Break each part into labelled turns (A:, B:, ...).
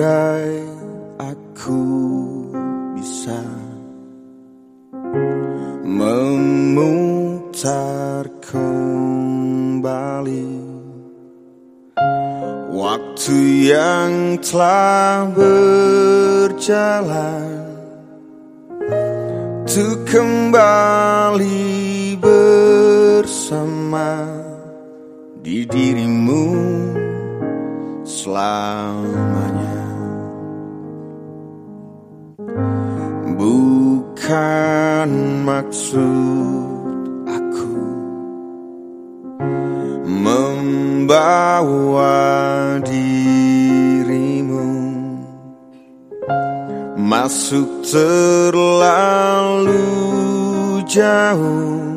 A: Andai aku bisa memutar kembali waktu yang telah berjalan untuk kembali bersama di dirimu selamanya bukan maksud aku. Membawa dirimu. Masuk terlalu jauh.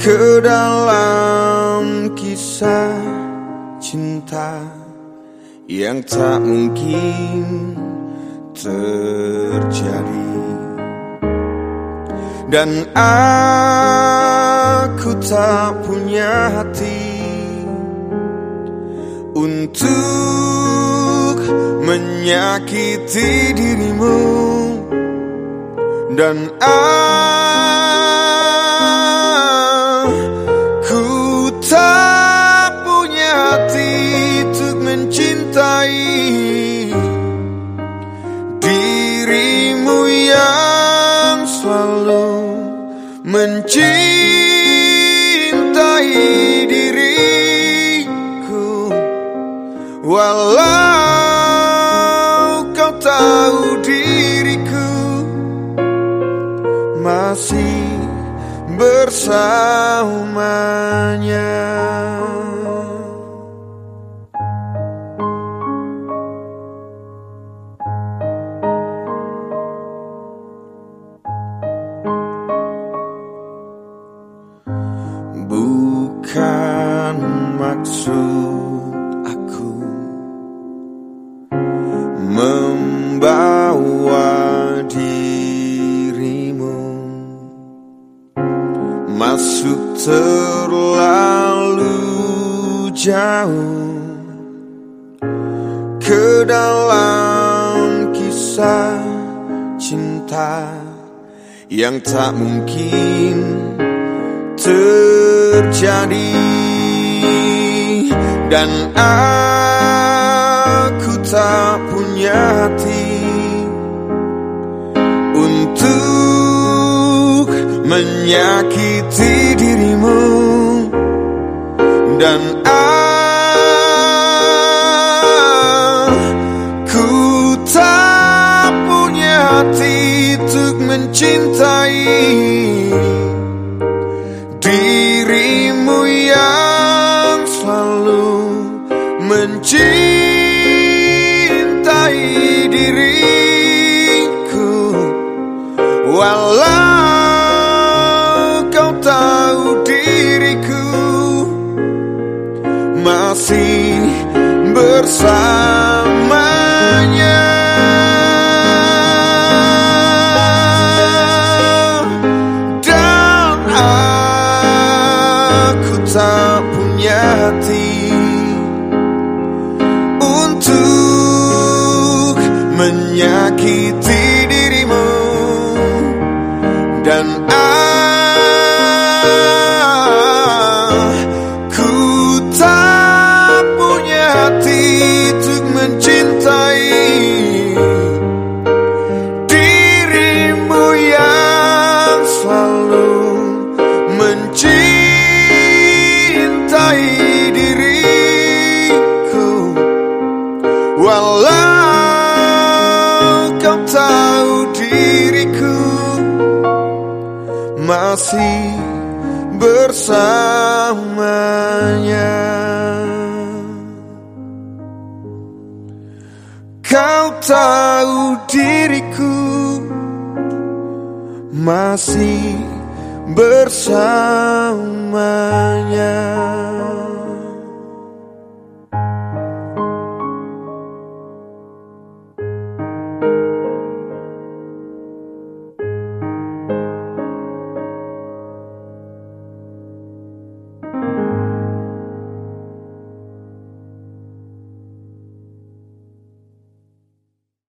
A: Ke dalam kisah cinta yang tak mungkin terjadi dan aku tak punya hati untuk menyakiti dirimu. Dan aku mencintai diriku walau kau tahu diriku masih bersamanya. Masuk terlalu jauh ke dalam kisah cinta yang tak mungkin terjadi. Dan aku tak punya hati menyakiti dirimu dan aku tak punya hati untuk mencintai dirimu yang selalu mencintai diriku. Walau menyakiti masih bersamanya. Kau tahu diriku masih bersamanya